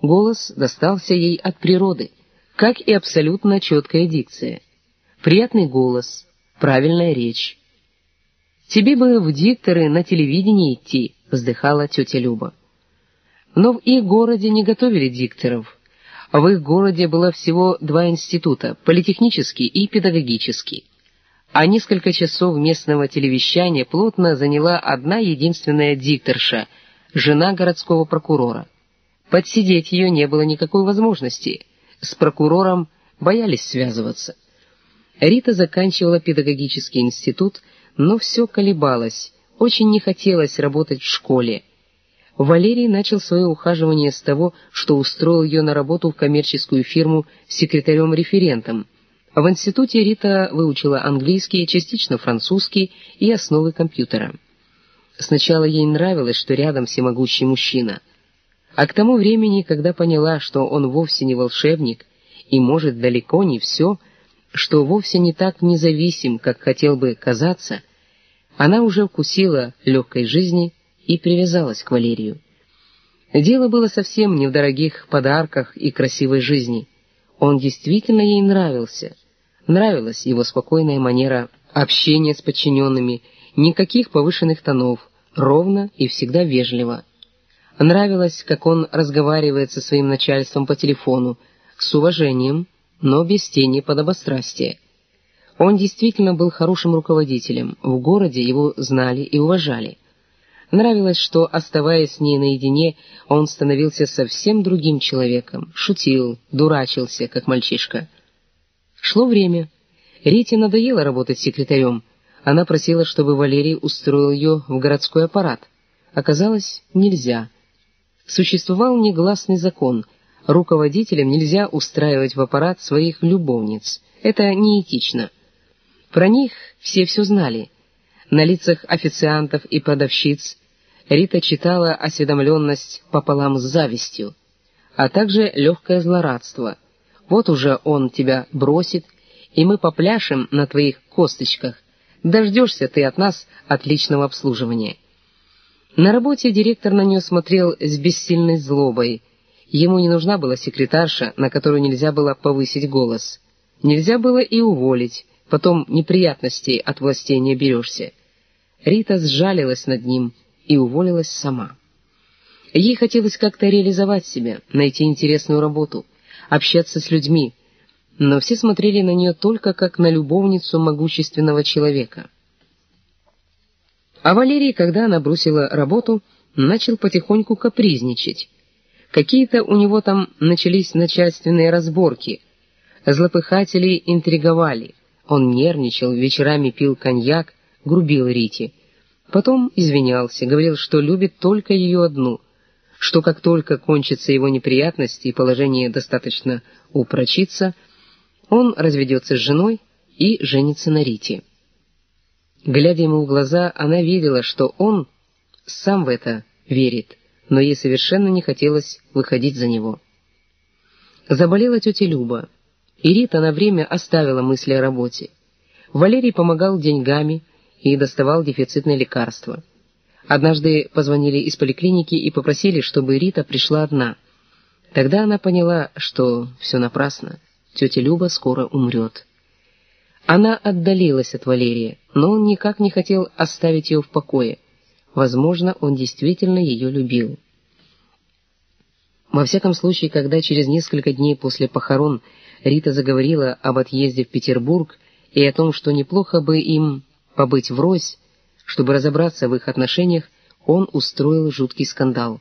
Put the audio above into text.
Голос достался ей от природы, как и абсолютно четкая дикция. Приятный голос, правильная речь. «Тебе бы в дикторы на телевидении идти», — вздыхала тетя Люба. Но в их городе не готовили дикторов. В их городе было всего два института — политехнический и педагогический. А несколько часов местного телевещания плотно заняла одна единственная дикторша, жена городского прокурора. Подсидеть ее не было никакой возможности. С прокурором боялись связываться. Рита заканчивала педагогический институт, но все колебалось, очень не хотелось работать в школе. Валерий начал свое ухаживание с того, что устроил ее на работу в коммерческую фирму секретарем-референтом. В институте Рита выучила английский, частично французский и основы компьютера. Сначала ей нравилось, что рядом всемогущий мужчина. А к тому времени, когда поняла, что он вовсе не волшебник и может далеко не все, что вовсе не так независим, как хотел бы казаться, она уже вкусила легкой жизни и привязалась к Валерию. Дело было совсем не в дорогих подарках и красивой жизни. Он действительно ей нравился. Нравилась его спокойная манера общения с подчиненными, никаких повышенных тонов, ровно и всегда вежливо. Нравилось, как он разговаривает со своим начальством по телефону, с уважением, но без тени подобострастия. Он действительно был хорошим руководителем, в городе его знали и уважали. Нравилось, что, оставаясь с ней наедине, он становился совсем другим человеком, шутил, дурачился, как мальчишка. Шло время. Рите надоело работать секретарем. Она просила, чтобы Валерий устроил ее в городской аппарат. Оказалось, нельзя. Существовал негласный закон. Руководителям нельзя устраивать в аппарат своих любовниц. Это неэтично. Про них все все знали. На лицах официантов и продавщиц Рита читала осведомленность пополам с завистью, а также легкое злорадство. Вот уже он тебя бросит, и мы попляшем на твоих косточках. Дождешься ты от нас отличного обслуживания. На работе директор на нее смотрел с бессильной злобой. Ему не нужна была секретарша, на которую нельзя было повысить голос. Нельзя было и уволить, потом неприятностей от властей не берешься. Рита сжалилась над ним и уволилась сама. Ей хотелось как-то реализовать себя, найти интересную работу, общаться с людьми, но все смотрели на нее только как на любовницу могущественного человека. А Валерий, когда она бросила работу, начал потихоньку капризничать. Какие-то у него там начались начальственные разборки. Злопыхатели интриговали. Он нервничал, вечерами пил коньяк, грубил Рите. Потом извинялся, говорил, что любит только ее одну, что как только кончатся его неприятности и положение достаточно упрочится, он разведется с женой и женится на Рите. Глядя ему в глаза, она видела, что он сам в это верит, но ей совершенно не хотелось выходить за него. Заболела тетя Люба, и Рита на время оставила мысли о работе. Валерий помогал деньгами и доставал дефицитные лекарства. Однажды позвонили из поликлиники и попросили, чтобы Рита пришла одна. Тогда она поняла, что все напрасно, тетя Люба скоро умрет. Она отдалилась от Валерия, но он никак не хотел оставить ее в покое. Возможно, он действительно ее любил. Во всяком случае, когда через несколько дней после похорон Рита заговорила об отъезде в Петербург и о том, что неплохо бы им побыть врозь, чтобы разобраться в их отношениях, он устроил жуткий скандал.